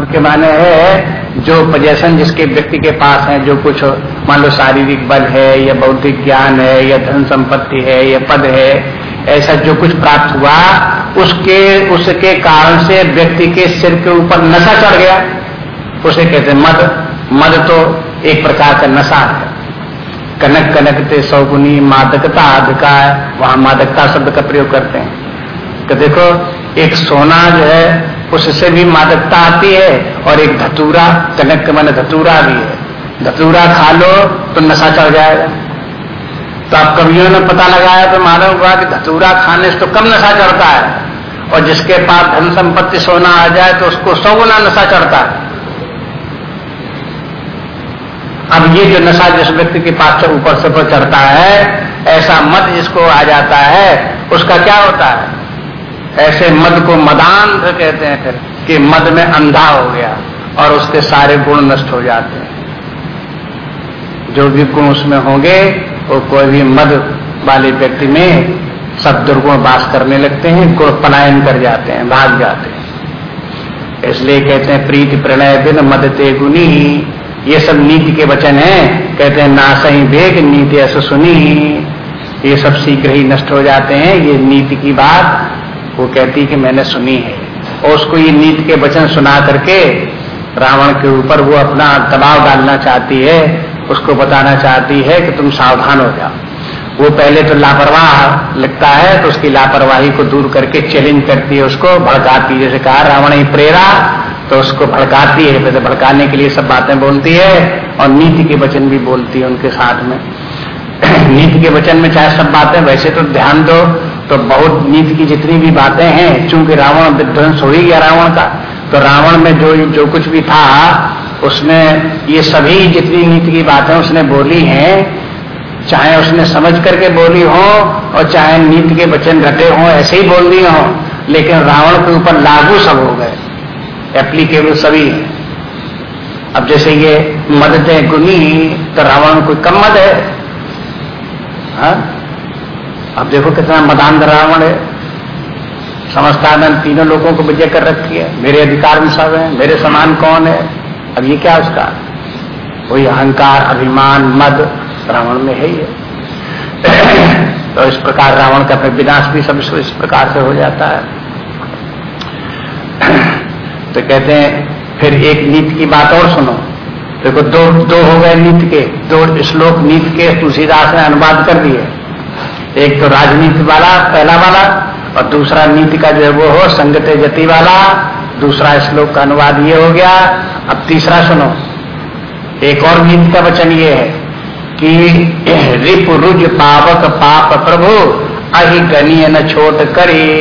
के माने है जो पजेशन जिसके व्यक्ति के पास है, जो कुछ मान लो शारीरिक बल है, या बौद्धिक ज्ञान है, या धन संपत्ति है, या पद है, ऐसा जो कुछ प्राप्त हुआ, उसके उसके कारण से व्यक्ति के सिर के ऊपर नशा चढ़ गया। उसे कहते मद। मद तो एक प्रकार का नशा है। कनक कनक ते सौगुनी मादकता अधिकार वहाँ मादकता शब्द का प्रयोग करते हैं। तो देखो, एक सोना जो है उससे भी मादकता आती है और एक धतूरा, कनक के मन धतूरा भी है। धतूरा खा लो तो नशा चढ़ जाएगा। तो आप कवियों ने पता लगाया तो मालूम हुआ कि धतूरा खाने से तो कम नशा चढ़ता है। और जिसके पास धन संपत्ति सोना आ जाए तो उसको सौ गुना नशा चढ़ता है। अब ये जो नशा जिस व्यक्ति के पास से ऊपर से ऊपर चढ़ता है, ऐसा मत जिसको आ जाता है, उसका क्या होता है? ऐसे मद को मदान कहते हैं फिर, कि मद में अंधा हो गया और उसके सारे गुण नष्ट हो जाते हैं। जो भी गुण उसमें होंगे, वो कोई भी मद वाले व्यक्ति में सब दुर्गुण वास करने लगते हैं, गुण पलायन कर जाते हैं, भाग जाते हैं। इसलिए कहते हैं, प्रीति प्रणय बिन मद ते गुनी। ये सब नीति के वचन हैं। कहते हैं, ना सही वेग, नीति ऐसा सुनी। ये सब शीघ्र ही नष्ट हो जाते हैं। ये नीति की बात वो कहती है कि मैंने सुनी है। और उसको ये नीति के वचन सुना करके रावण के ऊपर वो अपना दबाव डालना चाहती है, उसको बताना चाहती है कि तुम सावधान हो जाओ। वो पहले तो लापरवाह लगता है तो उसकी लापरवाही को दूर करके चैलेंज करती है उसको, भड़काती है। जैसे कहा, रावण ही प्रेरा तो उसको भड़काती है। पहले भड़काने के लिए सब बातें बोलती है, और नीति के वचन भी बोलती है उनके साथ में। नीति के वचन में चाहे सब बातें, वैसे तो ध्यान दो तो बहुत नीति की जितनी भी बातें हैं, चूँकि रावण विध्वंस हो ही गया रावण का तो रावण में जो जो कुछ भी था उसने ये सभी जितनी नीति की बातें उसने बोली हैं, चाहे उसने समझ करके बोली हो, और चाहे नीति के वचन घटे हों, ऐसे ही बोल दी हो, लेकिन रावण के ऊपर लागू सब हो गए एप्लीकेबल सभी है अब जैसे ये मदद है गुनी तो रावण कोई कम मद है हा? अब देखो कितना मदान रावण है। समझता मैं तीनों लोगों को विजय कर रखी है। मेरे अधिकार में सब है, मेरे समान कौन है? अब ये क्या उसका? वही अहंकार, अभिमान, मद रावण में है ही है। तो इस प्रकार रावण का विनाश भी सब इस प्रकार से हो जाता है। तो कहते हैं, फिर एक नीति की बात और सुनो। देखो, दो दो हो गए नीति के। दो श्लोक नीति के तुलसीदास ने अनुवाद कर दिए। एक तो राजनीति वाला, पहला वाला, और दूसरा नीति का जो है वो हो, संगत जति वाला, दूसरा श्लोक का अनुवाद ये हो गया। अब तीसरा सुनो। एक और नीति का वचन ये है कि, रिप रुज पावक पाप प्रभु, अहि गणीय न छोट करे।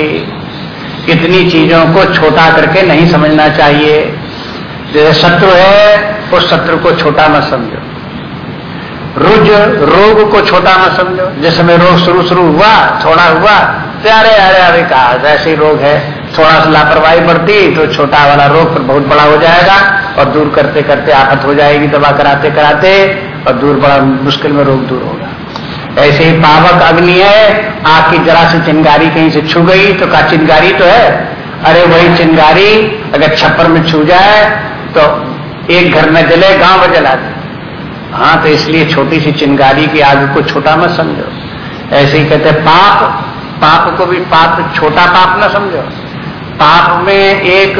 इतनी चीज़ों को छोटा करके नहीं समझना चाहिए। जैसे शत्रु है, उस शत्रु को छोटा मत समझो। रुज, रोग को छोटा मत समझो। जिस समय रोग शुरू शुरू हुआ, थोड़ा हुआ तो अरे अरे अरे, कहा ऐसे ही रोग है। थोड़ा सा लापरवाही बढ़ती तो छोटा वाला रोग फिर बहुत बड़ा हो जाएगा, और दूर करते करते आफत हो जाएगी दवा कराते कराते, और दूर बड़ा मुश्किल में रोग दूर होगा। ऐसे ही पावक अग्नि है आग की जरा से चिंगारी कहीं से छू गई तो का चिंगारी तो है। अरे, वही चिंगारी, अगर छप्पर में छू जाए तो एक घर में जले, गाँव में जला दे। हाँ तो इसलिए छोटी सी चिंगारी की आग को छोटा मत समझो। ऐसे ही कहते पाप पाप को भी पाप, छोटा पाप न समझो। पाप में एक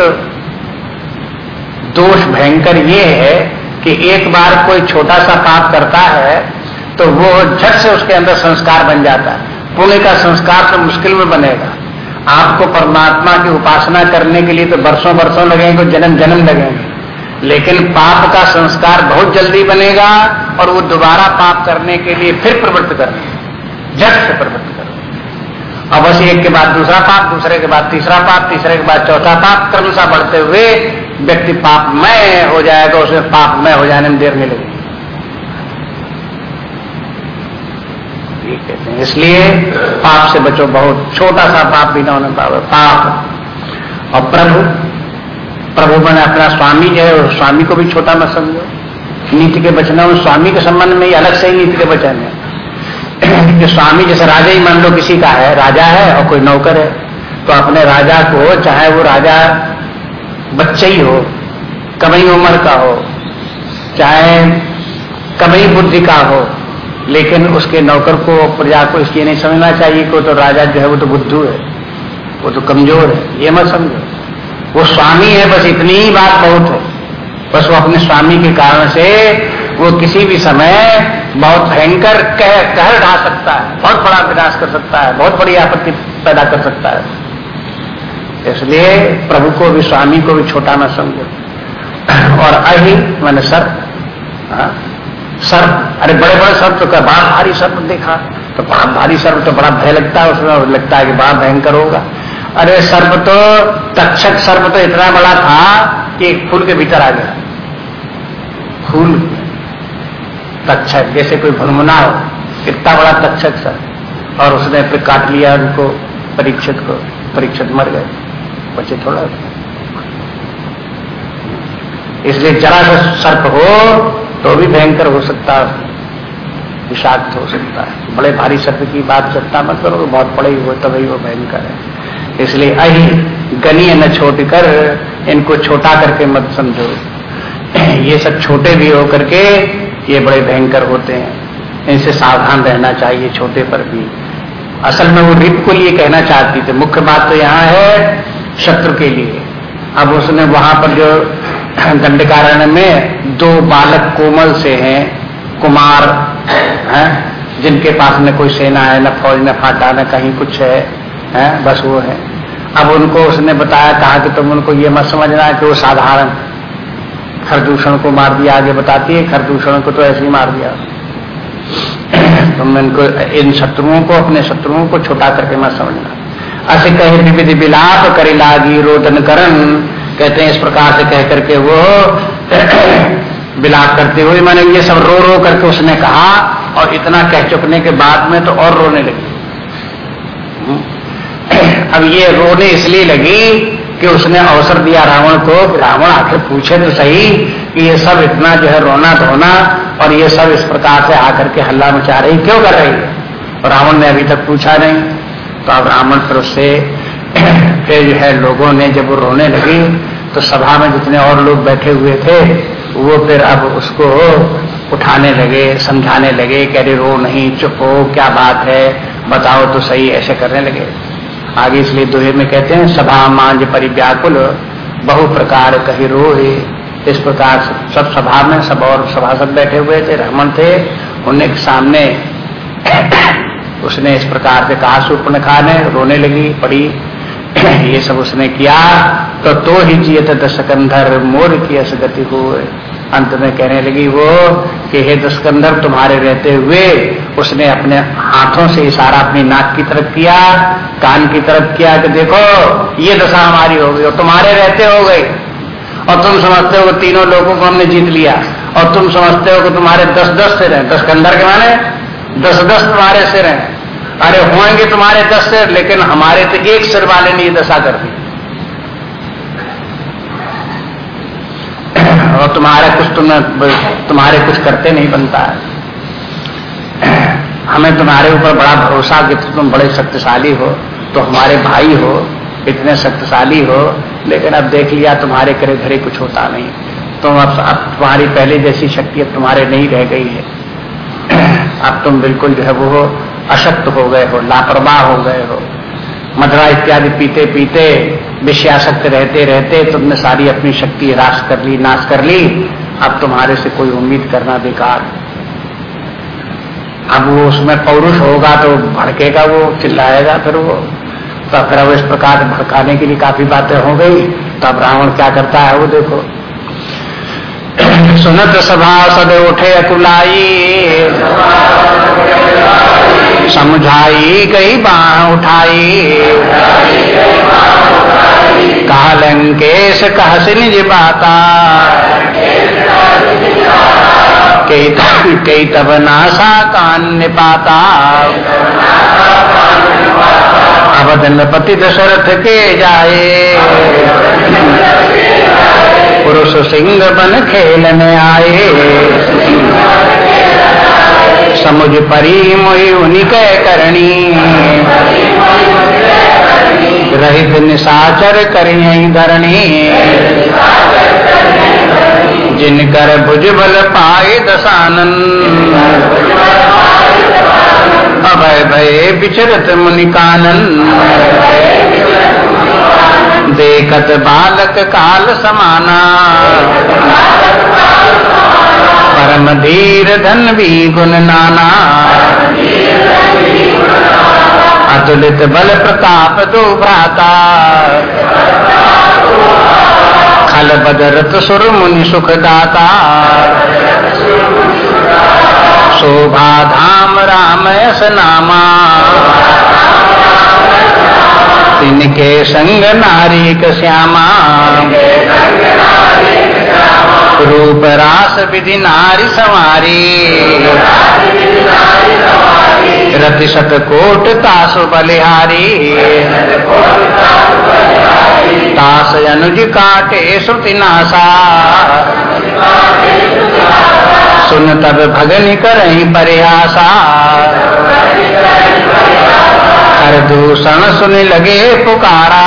दोष भयंकर ये है कि एक बार कोई छोटा सा पाप करता है तो वो झट से उसके अंदर संस्कार बन जाता है। पुण्य का संस्कार तो मुश्किल में बनेगा। आपको परमात्मा की उपासना करने के लिए तो वर्षों वर्षों लगेंगे जन्म जन्म लगेंगे। लेकिन पाप का संस्कार बहुत जल्दी बनेगा और वो दोबारा पाप करने के लिए फिर प्रवृत्त करेंगे झट से प्रवृत्त और बस एक के बाद दूसरा पाप, दूसरे के बाद तीसरा पाप, तीसरे के बाद चौथा पाप, क्रमशः बढ़ते हुए व्यक्ति पापमय हो जाएगा उसमें पापमय हो जाने में देर नहीं लगेगी। इसलिए पाप से बचो, बहुत छोटा सा पाप भी ना होने पाप। और प्रभु प्रभु मैंने अपना स्वामी जो है स्वामी को भी छोटा मत समझो। नीति के वचनों में स्वामी के संबंध में ही अलग से ही नीति के वचन है। कि स्वामी जैसे राजा ही मान लो किसी का है, राजा है और कोई नौकर है तो अपने राजा को, चाहे वो राजा बच्चे ही हो कभी उम्र का हो, चाहे कभी बुद्धि का हो, लेकिन उसके नौकर को, प्रजा को इसलिए नहीं समझना चाहिए कि तो राजा जो है, वो तो बुद्धू है, वो तो कमज़ोर है, ये मत समझो। वो स्वामी है बस इतनी ही बात बहुत है। बस वो अपने स्वामी के कारण से वो किसी भी समय बहुत भयंकर कह कहर ढा सकता है बहुत बड़ा विनाश कर सकता है बहुत बड़ी आपत्ति पैदा कर सकता है। इसलिए प्रभु को भी स्वामी को भी छोटा ना समझो। और अहि मैंने सर हाँ, सर्प अरे बड़े बड़े सर्प तो बड़ा भारी सर्प देखा? तो बड़ा भारी सर्प तो बड़ा भय लगता है उसमें लगता है कि बड़ा भयंकर होगा। अरे सर्प तो तक्षक सर्प तो इतना बड़ा था कि एक फूल के भीतर आ गया। फूल तक्षक, जैसे कोई भुनमुना हो इतना बड़ा तक्षक सर। और उसने फिर काट लिया उनको, परीक्षित को, परीक्षित मर गए। बच्चे थोड़ा इसलिए जरा सा सर्प हो तो भी भयंकर हो सकता है। विषाक्त हो सकता है। बड़े भारी सर्प की बात चलता मत करो, बहुत बड़े हो तभी वो भयंकर है। इसलिए अहि गनीय न छोट कर, इनको छोटा करके मत समझो। ये सब छोटे भी हो करके ये बड़े भयंकर होते हैं। इनसे सावधान रहना चाहिए छोटे पर भी। असल में वो रिप को लिए कहना चाहती थी, मुख्य बात तो यहाँ है शत्रु के लिए। अब उसने वहाँ पर जो दंडकारण्य में दो बालक कोमल से हैं, कुमार, हैं, जिनके पास न कोई सेना है, न फौज, न फाटा, न कहीं कुछ है हैं, बस वो है। अब उनको उसने बताया, कहा कि तुम उनको ये मत समझना कि वो साधारण खरदूषण को मार दिया, आगे बताती है, खरदूषण को तो ऐसे ही मार दिया। तुम इनको, इन शत्रुओं को, अपने शत्रुओं को छोटा करके मत समझना। असे कहे विविध विलाप करे लागी रोदन करण। कहते हैं इस प्रकार से कह करके वो विलाप करते हुए मैंने ये सब रो रो करके उसने कहा, और इतना कह चुकने के बाद में तो और रोने लगी। अब ये रोने इसलिए लगी कि उसने अवसर दिया रावण को रावण आखिर पूछे तो सही कि ये सब इतना जो है रोना धोना और ये सब इस प्रकार से आकर के हल्ला मचा रही, क्यों कर रही? है और रावण ने अभी तक पूछा नहीं। तो अब रावण फिर उससे फिर जो है लोगों ने जब रोने लगी तो सभा में जितने और लोग बैठे हुए थे, वो फिर अब उसको उठाने लगे, समझाने लगे कह रहे रो नहीं, चुप हो, क्या बात है, बताओ तो सही, ऐसे करने लगे। आगे इसलिए दोहे में कहते हैं, सभा मांझ परिव्याकुल, बहु प्रकार कही रो इस प्रकार सब सभा में, सब और सभासद बैठे हुए थे रहमन थे। उनके सामने उसने इस प्रकार से कहा सुपनखा ने रोने लगी, पड़ी। ये सब उसने किया तो तो ही जियत दशकंधर मोर की असगति हो अंत में कहने लगी, वो कि हे दशकंधर तुम्हारे रहते हुए उसने अपने हाथों से इशारा अपनी नाक की तरफ़ किया, कान की तरफ़ किया कि देखो, ये दशा हमारी हो गई और तुम्हारे रहते हो गई और तुम समझते हो तीनों लोगों को हमने जीत लिया। और तुम समझते हो कि तुम्हारे दस दस सिर हैं। दशकंधर के माने दस दस तुम्हारे सिर हैं। अरे होंगे तुम्हारे दस सिर, लेकिन हमारे तो एक सिर वाले ने ये दशा कर दी। और तुम्हारा कुछ तुम, तुम्हारे कुछ करते नहीं बनता है। हमें तुम्हारे ऊपर बड़ा भरोसा कि तुम बड़े शक्तिशाली हो तो हमारे भाई हो, इतने शक्तिशाली हो, लेकिन अब देख लिया तुम्हारे करे घरे कुछ होता नहीं। तुम अब अब तुम्हारी पहले जैसी शक्ति अब तुम्हारे नहीं रह गई है। अब तुम बिल्कुल जो है वो अशक्त हो गए हो, लापरवाह हो गए हो। मदरा इत्यादि पीते पीते विषयाशक्त रहते रहते तुमने सारी अपनी शक्ति राश कर ली, नाश कर ली। अब तुम्हारे से कोई उम्मीद करना बेकार। अब वो उसमें पौरुष होगा तो भड़केगा वो, चिल्लाएगा फिर वो। तो फिर अब इस प्रकार भड़काने के लिए काफ़ी बातें हो गई। तो अब रावण क्या करता है वो देखो। सुनत सभा सद उठे अकुलाई। समझाई कई बाण उठाई। कालंकेश कहस निज बाता। कई तब नासा कान पाता अवधन पति दशरथ के जाए। पुरुष सिंह बन खेलने आए। समुझ परी मोहि उनिक करणी। रहित निशाचर करिय धरणी। जिनकर भुजबल पाए दसानन। अभय भय विचरत मुनिकानन देखत बालक काल समाना। परम धीर धन भी गुण नाना। अतुलित बल प्रताप दो भ्राता। खल बदरत सुर मुनि सुखदाता। शोभा धाम राम यस नामा। तिनके संग नारी श्यामा। रूप रास विधि नारी सवारी। रति शत कोट तासु बलिहारी। तास अनुज काटे श्रुति नासा। सुन तब भगन करही परिहासा। कर दूषण सुन लगे पुकारा।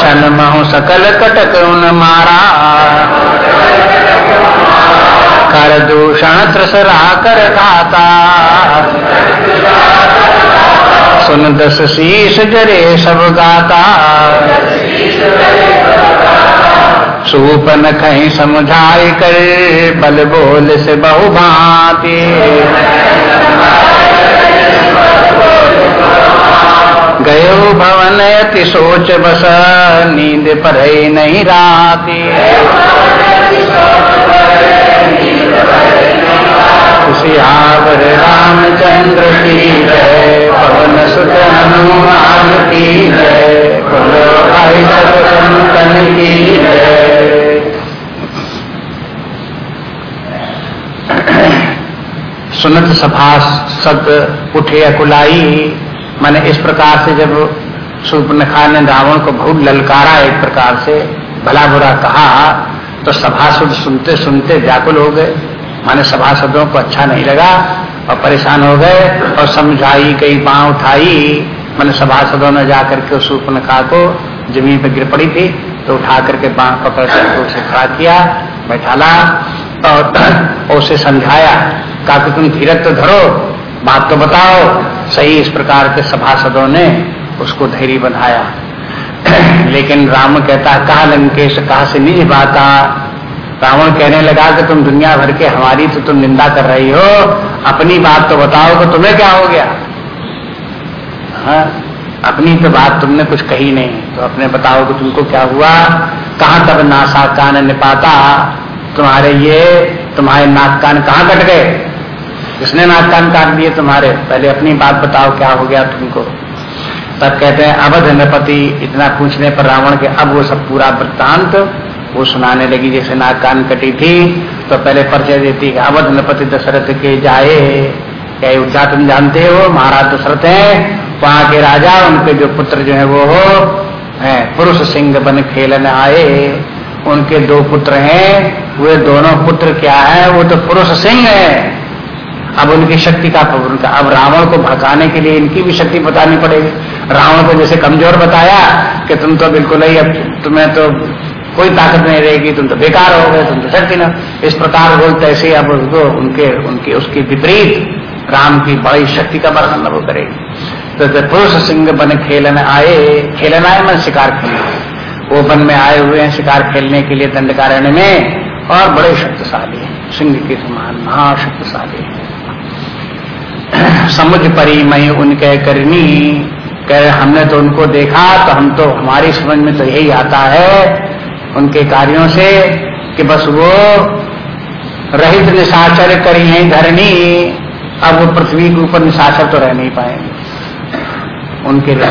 छन महु सकल कटक उन मारा। कर दूषण त्रसरा कर खाता सुन दस शीश जरे सब गाता। सूपन कहीं समझाई कर, बल बोल से बहु भांति गयो भवन अति सोच बस, नींद पर नहीं राती। रामचंद्र की जय, पवन सुत हनुमान की जय भाई की जय। सुनत सभा सत उठे अकुलाई, मैंने इस प्रकार से जब सुपर्णखा ने रावण को बहुत ललकारा एक प्रकार से, भला बुरा कहा तो सभासद सुनते सुनते व्याकुल हो गए। माने सभासदों को अच्छा नहीं लगा और परेशान हो गए और समझाई कई बाँ उठाई। मैंने सभासदों ने जाकर के उस सुपर्णखा को ज़मीन पर गिर पड़ी थी तो उठा करके बाँ पकड़ करके उसे खड़ा किया, बैठाला और उसे समझाया, कहा कि तुम धीरज तो धरो, बात तो बताओ। सही इस प्रकार के सभासदों ने उसको धैर्य बंधाया। लेकिन राम कहता, कहा लंकेश, कहा से निज बाता? रावण कहने लगा कि तुम दुनिया भर के हमारी तो तुम निंदा कर रही हो। अपनी बात तो बताओ कि तुम्हें क्या हो गया? हाँ? अपनी तो बात तुमने कुछ कही नहीं। तो अपने बताओ कि तुमको क्या हुआ? कहाँ तब नासा कान निपाता? तुम्हारे ये, तुम्हारे नाक कान कहाँ कट गए? किसने नाक कान काट दिए तुम्हारे? पहले अपनी बात बताओ क्या हो गया तुमको। तब कहते हैं, अवध नृपति, इतना पूछने पर रावण के, अब वो सब पूरा वृत्तांत वो सुनाने लगी, जैसे नाक कान कटी थी तो पहले परिचय देती अवध नृपति दशरथ के जाए। क्या अयोध्या तुम जानते हो? महाराज दशरथ हैं, वहाँ के राजा, उनके जो पुत्र जो है वो हो, है, पुरुष सिंह बन खेलन आए। उनके दो पुत्र हैं, वे दोनों पुत्र क्या है? वो तो पुरुष सिंह है। अब उनकी शक्ति का उनका, अब रावण को भड़काने के लिए इनकी भी शक्ति बतानी पड़ेगी। रावण को जैसे कमज़ोर बताया कि तुम तो बिल्कुल ही, अब तुम्हें तो कोई ताकत नहीं रहेगी, तुम तो बेकार हो गए, तुम तो शक्ति न। इस प्रकार बोलते ऐसे अब उसको उनके उनके, उसके विपरीत राम की बड़ी शक्ति का वर्णन वो करेगी। तो पुरुष सिंह बन खेलन आए खेलन आए मैं शिकार खेलने। वो वन में आए हुए हैं शिकार खेलने के लिए दंडकारण्य में, और बड़े शक्तिशाली हैं। सिंह के समान महाशक्तिशाली हैं। समुझ परी मई उनके करनी कह हमने तो उनको देखा तो हम तो हमारी समझ में तो यही आता है उनके कार्यों से कि बस वो रहित निशाचर करी है धरनी, अब वो पृथ्वी के ऊपर निशाचर तो रह नहीं पाएँगे। उनके लिए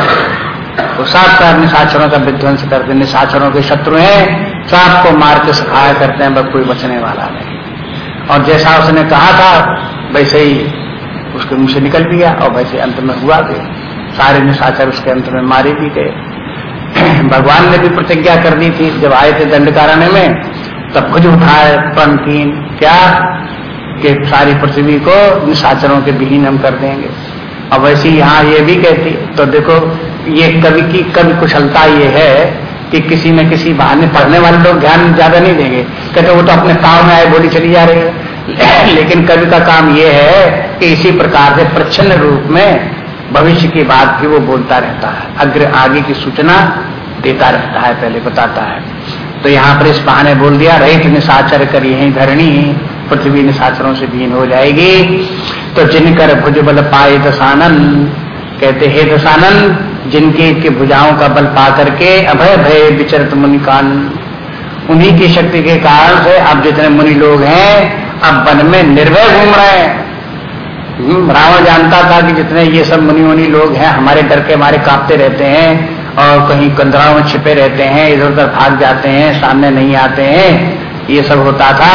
वो सात सात निशाचरों का विध्वंस करते निशाचरों के शत्रु हैं सात को मार के सफाया करते हैं, बस कोई बचने वाला नहीं। और जैसा उसने कहा था, वैसे ही उसके मुँह से निकल भी गया और वैसे अंत में हुआ भी। सारे निशाचर उसके अंत में मारे भी गए। भगवान ने भी प्रतिज्ञा कर दी थी, जब आए थे दंडकारण्य में, तब खुद उठाए पन तीन क्या कि सारी पृथ्वी को निशाचरों के विहीन हम कर देंगे। और वैसे यहाँ ये भी कहती तो देखो, ये कवि की कवि कुशलता ये है कि किसी न किसी बहाने पढ़ने वाले लोग ध्यान ज़्यादा नहीं देंगे। कहते, वो तो अपने काम में आए, बोली चली जा रही है। लेकिन कवि का काम ये है कि इसी प्रकार से प्रच्छन्न रूप में भविष्य की बात भी वो बोलता रहता है। अग्र आगे की सूचना देता रहता है पहले बताता है। तो यहाँ पर इस बहाने बोल दिया रहित निशाचर कर यही धरणी पृथ्वी निशाचरों से बीन हो जाएगी। तो जिनकर भुज बल पाए दसानन कहते हे दसानन जिनके के भुजाओं का बल पा करके अभय भय विचरत मुनिकान उन्हीं की शक्ति के कारण से अब जितने मुनि लोग हैं अब वन में निर्भय घूम रहे हैं। हम्म, रावण जानता था कि जितने ये सब मुनि मुनि लोग हैं हमारे डर के हमारे कांपते रहते हैं। और कहीं कंदराओं में छिपे रहते हैं, इधर उधर भाग जाते हैं, सामने नहीं आते हैं, ये सब होता था।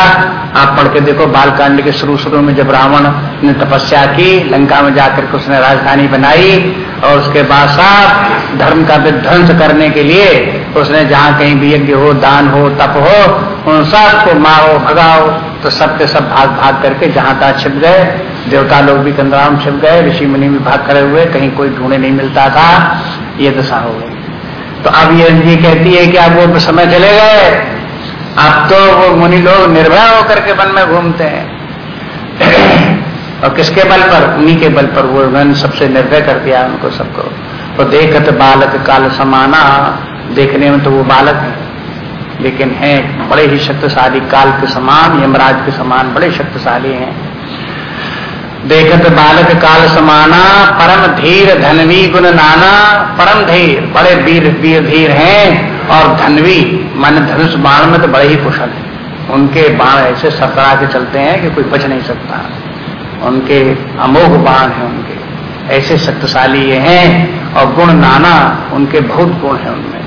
आप पढ़ के देखो, बालकांड के शुरू शुरू में जब रावण ने तपस्या की, लंका में जाकर के उसने राजधानी बनाई और उसके बाद साफ़ धर्म का विध्वंस करने के लिए उसने जहाँ कहीं भी यज्ञ हो, दान हो, तप हो, उन सबको मारो, भगाओ तो सब के सब भाग भाग करके जहाँ तहाँ छिप गए। देवता लोग भी कंदराम छिप गए, ऋषि मुनि भी भाग खड़े हुए, कहीं कोई ढूंढे नहीं मिलता था। ये दशा हो गई। तो अब ये ये कहती है कि अब वो समय चले गए। अब तो वो मुनि लोग निर्भय होकर के वन में घूमते हैं। और किसके बल पर? उन्हीं के बल पर वो उन्होंने सबसे निर्भय कर दिया उनको सबको। तो देखत बालक काल समाना। देखने में तो वो बालक है। लेकिन है, बड़े ही शक्तिशाली काल के समान, यमराज के समान, बड़े शक्तिशाली हैं। देखत बालक काल समाना, परम धीर धनवी गुण नाना। परम धीर, बड़े वीर वीर धीर हैं और धनवी, मन धनुष बाण में तो बड़े ही कुशल है। उनके बाण ऐसे सतरा के चलते हैं कि कोई बच नहीं सकता। उनके अमोघ बाण हैं उनके। ऐसे शक्तिशाली ये हैं और गुण नाना उनके बहुत गुण हैं उनमें।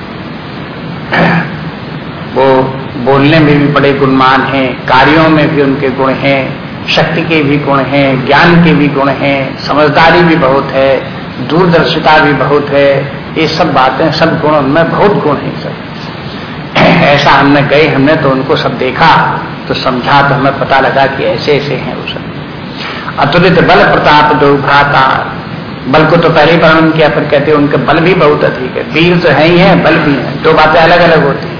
वो बोलने में भी बड़े गुणमान हैं, कार्यों में भी उनके गुण हैं। शक्ति के भी गुण हैं, ज्ञान के भी गुण हैं, समझदारी भी बहुत है, दूरदर्शिता भी बहुत है, ये सब बातें, सब गुण उनमें बहुत गुण है सब। ऐसा हमने गए, हमने तो उनको सब देखा तो समझा तो हमें पता लगा कि ऐसे ऐसे हैं वो सब। अतुलित बल प्रताप दो भ्राता। बल को तो पहले वर्णन किया फिर कहते हैं उनके बल भी बहुत अधिक है। वीर तो है ही है, बल भी है, दो बातें अलग अलग होती हैं।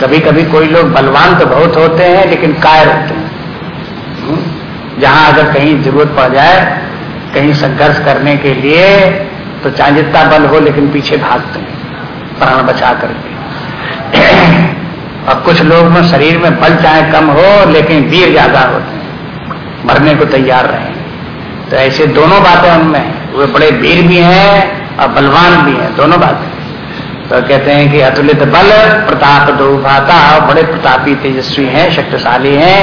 कभी कभी कोई लोग बलवान तो बहुत होते हैं, लेकिन कायर होते हैं? जहाँ अगर कहीं ज़रूरत पड़ जाए, कहीं संघर्ष करने के लिए तो चाहे जितना बल हो, लेकिन पीछे भागते हैं, प्राण बचा करके। और कुछ लोग में शरीर में बल चाहे कम हो, लेकिन वीर ज़्यादा होते हैं, मरने को तैयार रहे। तो ऐसे दोनों बातें उनमें वे बड़े वीर भी हैं और बलवान भी हैं, दोनों बातें। तो कहते हैं कि अतुलित बल, प्रताप दो भाता बड़े प्रतापी, तेजस्वी हैं, शक्तिशाली हैं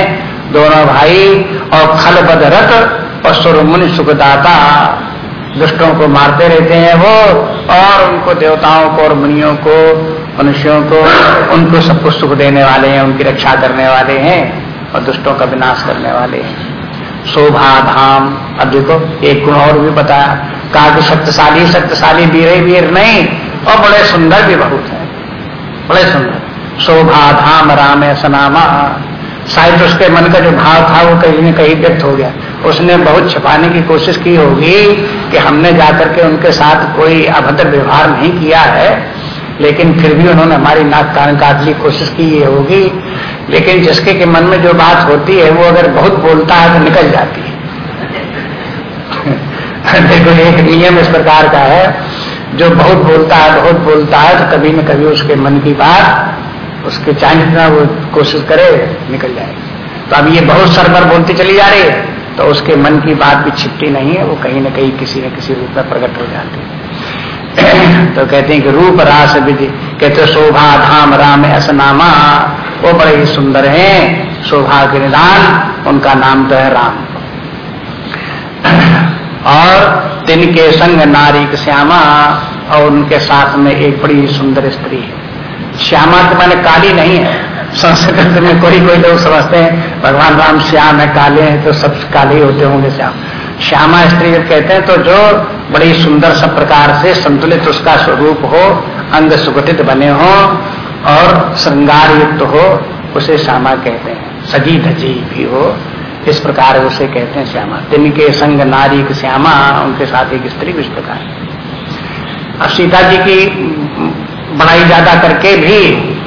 दोनों भाई और खल बद रथ और सुरमुनि सुखदाता दुष्टों को मारते रहते हैं वो, और उनको देवताओं को और मुनियों को, मनुष्यों को, उनको सबको सुख देने वाले हैं, उनकी रक्षा करने वाले हैं और दुष्टों का विनाश करने वाले हैं। शोभा धाम, अब देखो, एक गुण और भी बताया। कहा कि शक्तिशाली शक्तिशाली वीर वीर नहीं, और बड़े सुंदर भी बहुत हैं। बड़े सुंदर। शोभा धाम राम सनामा शायद उसके मन का जो भाव था वो कहीं न कहीं व्यक्त हो गया। उसने बहुत छिपाने की कोशिश की होगी कि हमने जाकर के उनके साथ कोई अभद्र व्यवहार नहीं किया है, लेकिन फिर भी उन्होंने हमारी नाक कान काटने की कोशिश की ये होगी। लेकिन जिसके के मन में जो बात होती है, वो अगर बहुत बोलता है तो निकल जाती है। देखो, एक नियम इस प्रकार का है, जो बहुत बोलता है, बहुत बोलता है तो कभी न कभी उसके मन की बात उसके चाहे जितना वो कोशिश करे, निकल जाएगी तो अब ये बहुत सरबर बोलती चली जा रही है तो उसके मन की बात भी छिपती नहीं है, वो कहीं न कहीं किसी न किसी रूप में प्रकट हो जाती है। तो कहते हैं कि रूप रास विधि, कहते शोभा धाम राम असनामा वो बड़े ही सुंदर हैं, शोभा के निदान, उनका नाम तो है राम। और तिनके संग नारी श्यामा, और उनके साथ में एक बड़ी सुंदर स्त्री है। श्यामा के माने काली नहीं है। संस्कृत में कोई कोई लोग समझते हैं, भगवान राम श्याम है, काले हैं तो सब काले होते होंगे श्याम। श्यामा स्त्री जब कहते हैं तो जो बड़ी सुंदर सब प्रकार से संतुलित उसका स्वरूप हो अंग सुगठित बने हो, और श्रृंगार युक्त हो, उसे श्यामा कहते हैं। सजी धजी भी हो, इस प्रकार उसे कहते हैं श्यामा। दिन के संग नारी श्यामा, उनके साथ एक स्त्री भी इस प्रकार। अब सीता जी की बड़ाई ज़्यादा करके भी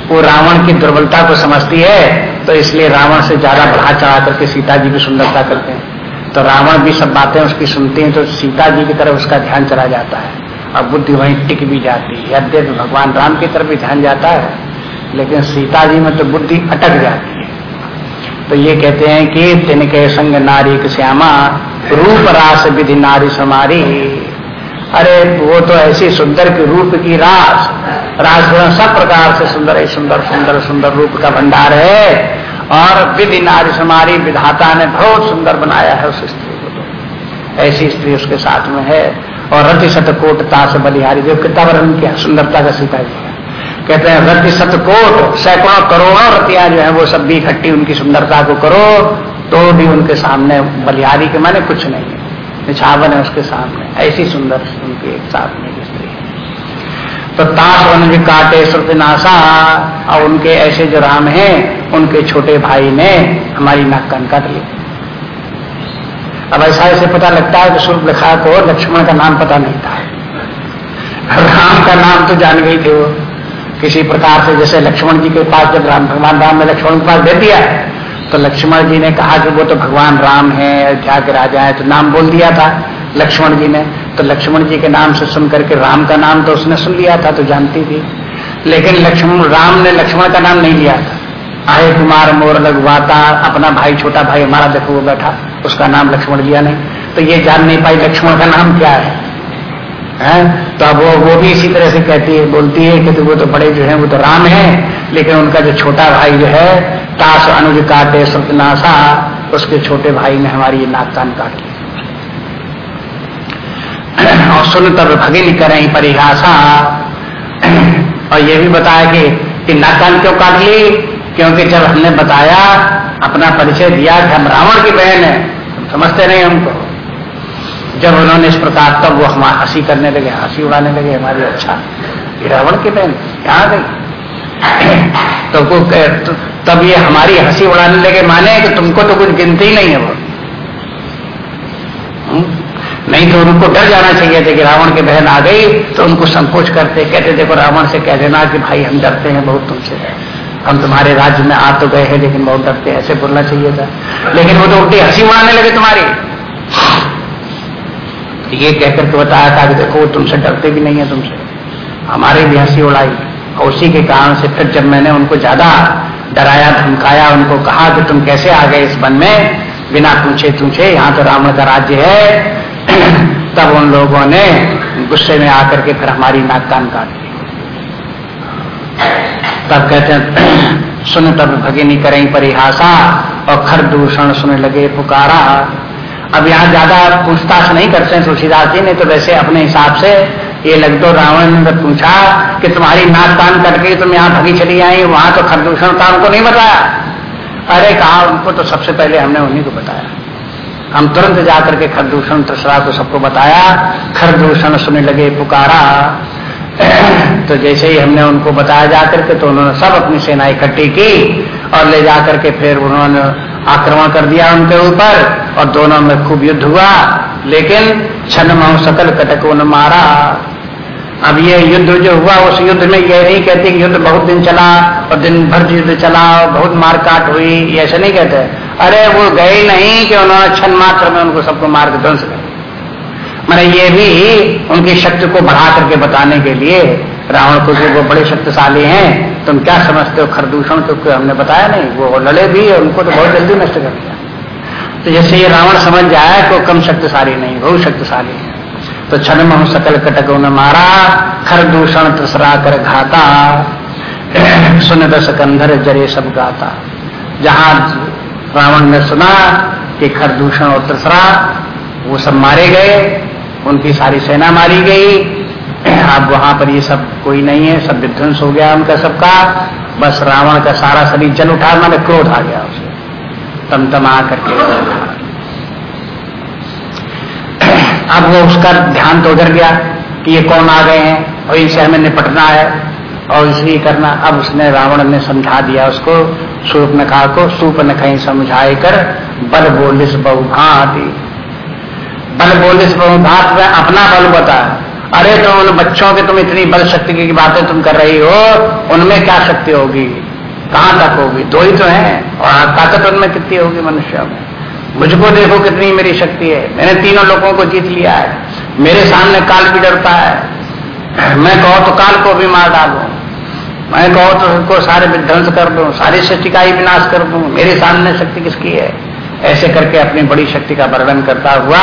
वो रावण की दुर्बलता को समझती है तो इसलिए रावण से ज़्यादा बढ़ा चढ़ा करके सीता जी की सुंदरता करते हैं। तो रावण भी सब बातें उसकी सुनते हैं तो सीता जी की तरफ़ उसका ध्यान चला जाता है। और बुद्धि वहीं टिक भी जाती है। यद्यपि भगवान राम की तरफ़ भी ध्यान जाता है, लेकिन सीता जी में तो बुद्धि अटक जाती है। तो ये कहते हैं कि तिनके संग नारी श्यामा, रूप रास विधि नारी समारी। अरे, वो तो ऐसी सुंदर की रूप की रास रास सब प्रकार से सुंदर है, सुंदर सुंदर सुंदर रूप का भंडार है। और विधि नारी समारी विधाता ने बहुत सुंदर बनाया है उस स्त्री को तो। ऐसी स्त्री उसके साथ में है। और रति सतकोट ता से बलिहारी, जो कितना वर्णन किया सुंदरता का सीता जी कहते हैं रति सतकोट सैकड़ों करोड़ों रतियाँ जो है, वो सब भी इकट्ठी उनकी सुंदरता को करो तो भी उनके सामने बलिहारी के माने कुछ नहीं है। निछावन है उसके सामने। ऐसी सुंदर उनकी एक साथ में स्त्री है। तो ताश वन भी काटे श्रुतिनाशा और उनके ऐसे जो राम हैं, उनके छोटे भाई ने हमारी नाक कान काट ली। अब ऐसा ऐसे पता लगता है कि सूर्य लिखा को लक्ष्मण का नाम पता नहीं था। राम का नाम तो जान गई थे वो। किसी प्रकार से जैसे लक्ष्मण जी के पास जब राम, भगवान राम ने लक्ष्मण के पास दे दिया तो लक्ष्मण जी ने कहा कि वो तो भगवान राम है अयोध्या के राजा है तो नाम बोल दिया था। लक्ष्मण जी ने तो लक्ष्मण जी के नाम से सुन करके राम का नाम तो उसने सुन लिया था तो जानती थी। लेकिन लक्ष्मण, राम ने लक्ष्मण का नाम नहीं लिया था। आए कुमार, मोर लगवाता अपना भाई, छोटा भाई हमारा देखो, वो बैठा। उसका नाम लक्ष्मण लिया नहीं तो ये जान नहीं पाई लक्ष्मण का नाम क्या है। है? तो अब वो वो भी इसी तरह से कहती है, बोलती है कि तो वो तो बड़े जो है, वो तो राम है, लेकिन उनका जो छोटा भाई जो है ताश अनुज काटे सत्यनाशा उसके छोटे भाई ने हमारी ये नाक कान काट ली और सुन तब भगिन करें परिहासा। और ये भी बताया कि, कि नाक क्यों काट ली? क्योंकि जब हमने बताया अपना परिचय दिया कि हम रावण की बहन है समझते नहीं हमको। जब उन्होंने इस प्रकार तब वो हमारा हँसी करने लगे हँसी उड़ाने लगे हमारी अच्छा रावण की बहन क्या गई। तो तो, तब ये हमारी हँसी उड़ाने लगे माने कि तुमको तो कुछ गिनती नहीं है वो? नहीं तो उनको डर जाना चाहिए थे कि रावण की बहन आ गई तो उनको संकोच करते, कहते, देखो रावण से कह देना कि भाई, हम डरते हैं बहुत तुमसे। हम तुम्हारे राज्य में आ तो गए हैं, लेकिन बहुत डरते हैं, ऐसे बोलना चाहिए था। लेकिन वो तो उल्टी हँसी उड़ाने लगे तुम्हारी। ये कहकर के बताया था कि देखो तुमसे डरते भी नहीं है तुमसे। हमारे भी हँसी उड़ाई। और उसी के कारण से फिर जब मैंने उनको ज़्यादा डराया, धमकाया, उनको कहा कि तुम कैसे आ गए इस वन में, बिना पूछे पूछे यहाँ तो रावण का राज्य है तब उन लोगों ने गुस्से में आकर के फिर हमारी नाक कान काट दी तब कहते हैं, सुन तब भगिनी करें परिहासा और खर दूषण सुनने लगे पुकारा। अब यहाँ ज़्यादा पूछताछ नहीं करते हैं तुलसीदास जी ने तो वैसे अपने हिसाब से ये लग दो रावण ने पूछा कि तुम्हारी नाक कान करके तुम यहाँ भगी चली आई, वहाँ तो खरदूषण का उनको नहीं बताया। अरे कहा, उनको तो सबसे पहले हमने उन्हीं को बताया। हम तुरंत जाकर के खरदूषण तसरा को सबको बताया, खरदूषण सुनने लगे पुकारा। तो जैसे ही हमने उनको बताया जाकर के तो उन्होंने सब अपनी सेना इकट्ठी की और ले जाकर के फिर उन्होंने आक्रमण कर दिया उनके ऊपर और दोनों में खूब युद्ध हुआ। लेकिन छन मऊ सकल कटको न मारा। अब ये युद्ध जो हुआ, उस युद्ध में ये नहीं कहते कि युद्ध बहुत दिन चला और दिन भर युद्ध चला बहुत मारकाट हुई ऐसे नहीं कहते। अरे वो गए नहीं कि उन्होंने छन मात्र में उनको सबको मार के ध्वंस कर मैंने ये भी उनकी शक्ति को बढ़ा करके बताने के लिए, रावण को जो वो बड़े शक्तिशाली हैं, तुम क्या समझते हो? खरदूषण तो हमने बताया नहीं। वो लड़े भी उनको तो बहुत जल्दी नष्ट कर दिया। तो जैसे ये रावण समझ जाए तो कम शक्तिशाली नहीं, बहुत शक्तिशाली है। तो छन हम सकल कटक न मारा, खरदूषण तसरा कर घाता। सुन दस कंधर जरे सब गाता। जहाँ रावण ने सुना कि खरदूषण और तसरा वो सब मारे गए, उनकी सारी सेना मारी गई। अब वहाँ पर ये सब कोई नहीं है, सब विध्वंस हो गया उनका सबका। बस रावण का सारा शरीर जल उठा, मैंने क्रोध आ गया उसे। तम तम तमतमा करके। अब वो उसका ध्यान तो उधर गया कि ये कौन आ गए हैं, और इनसे हमें निपटना है। और इसलिए करना। अब उसने रावण ने समझा दिया उसको सूप नखा को सूप न कहीं समझाए कर, बल बोलिस बहुभात। बल बोलिस बहुभात में अपना बल बता। अरे तो उन बच्चों के तुम इतनी बल शक्ति की बातें तुम कर रही हो, उनमें क्या शक्ति होगी? कहाँ तक होगी? दो ही तो है। और ताकत उनमें कितनी होगी मनुष्य? में मुझको देखो कितनी मेरी शक्ति है। मैंने तीनों लोगों को जीत लिया है। मेरे सामने काल भी डरता है। मैं कहो तो काल को भी मार डालू। मैं कहो तो उसको सारे विध्वंस कर दू, सारी सृष्टि का ही विनाश कर दू। मेरे सामने शक्ति किसकी है? ऐसे करके अपनी बड़ी शक्ति का वर्णन करता हुआ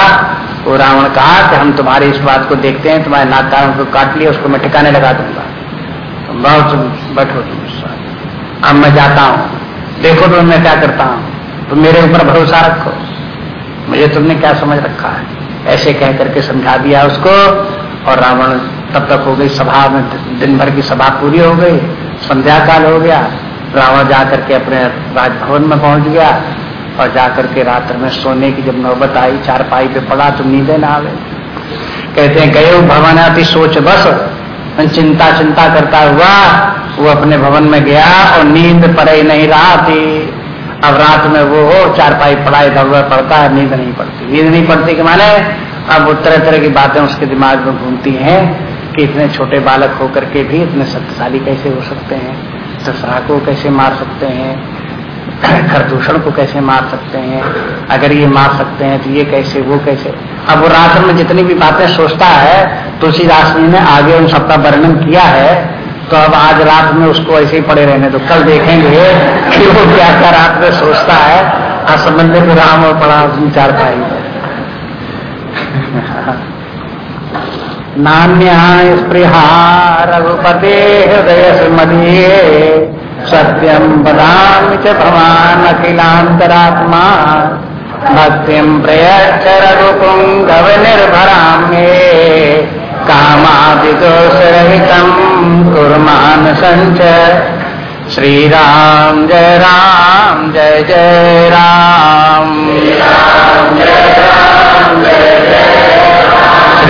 वो रावण कहा कि हम तुम्हारी इस बात को देखते हैं, तुम्हारे नाक को काट लिया उसको मैं ठिकाने लगा दूँगा। तुम बहुत बैठो तुम अब मैं जाता हूँ। देखो तो मैं क्या करता हूँ। तुम मेरे ऊपर भरोसा रखो। मुझे तुमने क्या समझ रखा है? ऐसे कह करके समझा दिया उसको और रावण तब तक हो गई, सभा में दिन भर की सभा पूरी हो गई। संध्या काल हो गया, रावण जाकर के अपने राजभवन में पहुँच गया और जाकर के रात्र में सोने की जब नौबत आई चार पाई पे पड़ा तो नींदे ना आवे। कहते हैं गए भवन अति सोच बस। चिंता चिंता करता हुआ, वो अपने भवन में गया और नींद पड़े नहीं रहा थी अब रात में वो हो चार पाई पढ़ाई दौड़ पड़ता है, नींद नहीं पड़ती। नींद नहीं पड़ती कि माने, अब तरह तरह की बातें उसके दिमाग में घूमती हैं। कि इतने छोटे बालक होकर के भी इतने शक्तिशाली कैसे हो सकते हैं? ससरा को कैसे मार सकते हैं? खरदूषण को कैसे मार सकते हैं? अगर ये मार सकते हैं तो ये कैसे, वो कैसे? अब वो रात में जितनी भी बातें सोचता है, तुलसीदास जी ने आगे उन सबका वर्णन किया है तो अब आज रात में उसको ऐसे ही पड़े रहने तो कल देखेंगे कि वो क्या क्या रात में सोचता है। असंबंधित राम और पड़ा चार पाई नान्या रघुपते हृदय मदीये सत्यम बदाम च भवान अखिलांतरात्मा भक्तिम प्रयच्छ रघुपुंगव निर्भराम्ये कामादिदोषरहितं कुर्मान सञ्चय श्रीराम जय राम जय जय राम।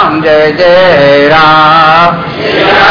राम जय जय राम।